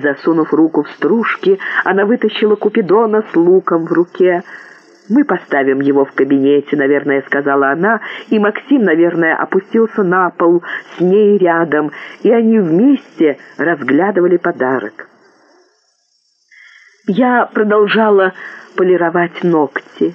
засунув руку в стружки, она вытащила Купидона с луком в руке. «Мы поставим его в кабинете», — наверное, сказала она, и Максим, наверное, опустился на пол с ней рядом, и они вместе разглядывали подарок. Я продолжала полировать ногти.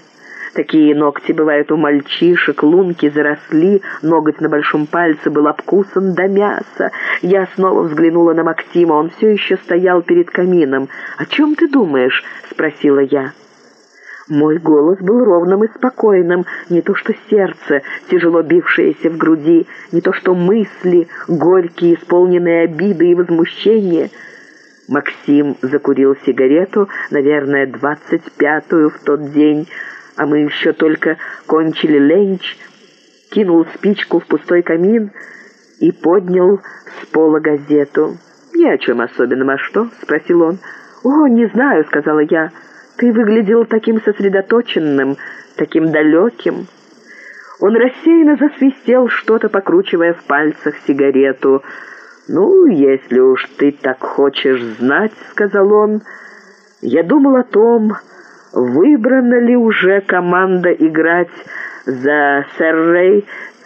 Такие ногти бывают у мальчишек, лунки заросли, ноготь на большом пальце был обкусан до мяса. Я снова взглянула на Максима, он все еще стоял перед камином. «О чем ты думаешь?» — спросила я. Мой голос был ровным и спокойным, не то что сердце, тяжело бившееся в груди, не то что мысли, горькие, исполненные обиды и возмущения. Максим закурил сигарету, наверное, двадцать пятую в тот день, а мы еще только кончили ленч, кинул спичку в пустой камин и поднял с пола газету. «Ни о чем особенном, а что?» — спросил он. «О, не знаю», — сказала я. «Ты выглядел таким сосредоточенным, таким далеким». Он рассеянно засвистел, что-то покручивая в пальцах сигарету. «Ну, если уж ты так хочешь знать», — сказал он, — «я думал о том, выбрана ли уже команда играть за Сэр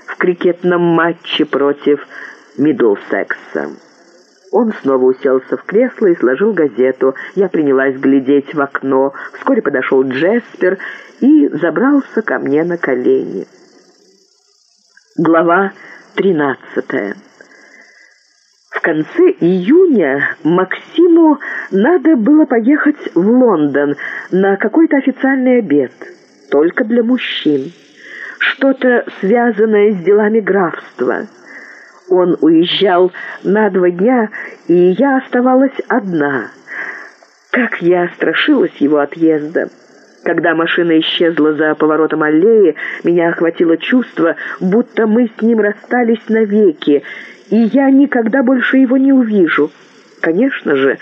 в крикетном матче против Миддлсекса». Он снова уселся в кресло и сложил газету. Я принялась глядеть в окно. Вскоре подошел Джеспер и забрался ко мне на колени. Глава тринадцатая. В конце июня Максиму надо было поехать в Лондон на какой-то официальный обед, только для мужчин. Что-то связанное с делами графства. Он уезжал на два дня, и я оставалась одна. Как я страшилась его отъезда. Когда машина исчезла за поворотом аллеи, меня охватило чувство, будто мы с ним расстались навеки, и я никогда больше его не увижу. Конечно же,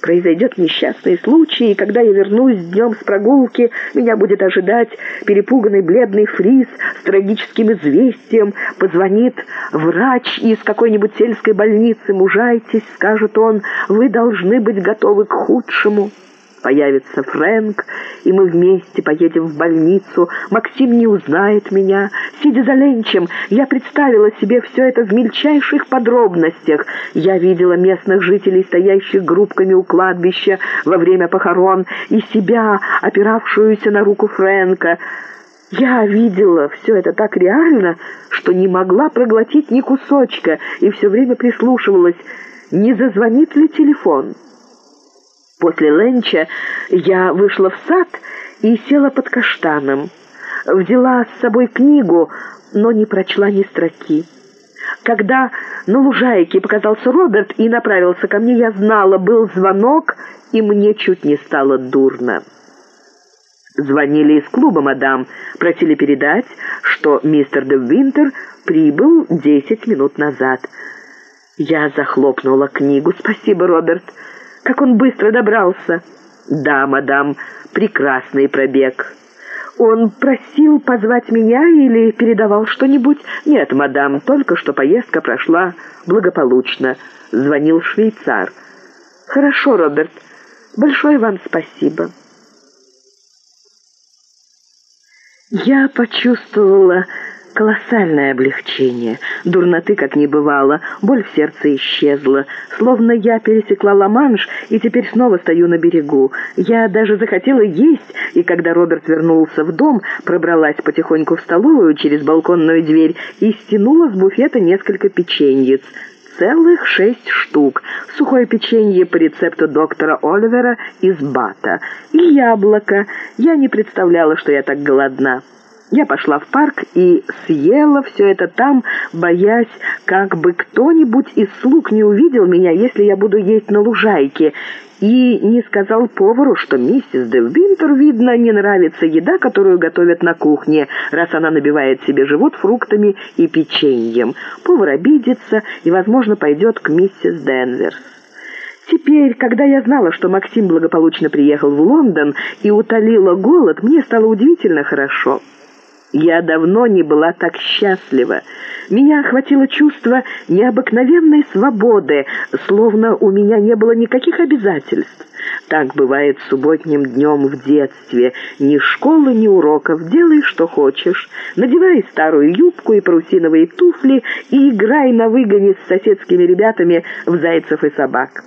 произойдет несчастный случай, и когда я вернусь днем с прогулки, меня будет ожидать перепуганный бледный фриз с трагическим известием, позвонит врач из какой-нибудь сельской больницы, мужайтесь, скажет он, вы должны быть готовы к худшему». Появится Фрэнк, и мы вместе поедем в больницу. Максим не узнает меня. Сидя за ленчем, я представила себе все это в мельчайших подробностях. Я видела местных жителей, стоящих группками у кладбища во время похорон, и себя, опиравшуюся на руку Фрэнка. Я видела все это так реально, что не могла проглотить ни кусочка, и все время прислушивалась, не зазвонит ли телефон. После ленча я вышла в сад и села под каштаном. Взяла с собой книгу, но не прочла ни строки. Когда на лужайке показался Роберт и направился ко мне, я знала, был звонок, и мне чуть не стало дурно. Звонили из клуба, мадам, просили передать, что мистер де Винтер прибыл десять минут назад. Я захлопнула книгу. «Спасибо, Роберт». Как он быстро добрался!» «Да, мадам, прекрасный пробег». «Он просил позвать меня или передавал что-нибудь?» «Нет, мадам, только что поездка прошла благополучно», — звонил швейцар. «Хорошо, Роберт. Большое вам спасибо». Я почувствовала Колоссальное облегчение. Дурноты как не бывало, боль в сердце исчезла. Словно я пересекла Ла-Манш и теперь снова стою на берегу. Я даже захотела есть, и когда Роберт вернулся в дом, пробралась потихоньку в столовую через балконную дверь и стянула с буфета несколько печеньец. Целых шесть штук. Сухое печенье по рецепту доктора Оливера из Бата. И яблоко. Я не представляла, что я так голодна. Я пошла в парк и съела все это там, боясь, как бы кто-нибудь из слуг не увидел меня, если я буду есть на лужайке, и не сказал повару, что миссис де Винтер, видно, не нравится еда, которую готовят на кухне, раз она набивает себе живот фруктами и печеньем. Повар обидится и, возможно, пойдет к миссис Денверс. Теперь, когда я знала, что Максим благополучно приехал в Лондон и утолила голод, мне стало удивительно хорошо. Я давно не была так счастлива. Меня охватило чувство необыкновенной свободы, словно у меня не было никаких обязательств. Так бывает субботним днем в детстве. Ни школы, ни уроков. Делай, что хочешь. Надевай старую юбку и парусиновые туфли и играй на выгоне с соседскими ребятами в зайцев и собак.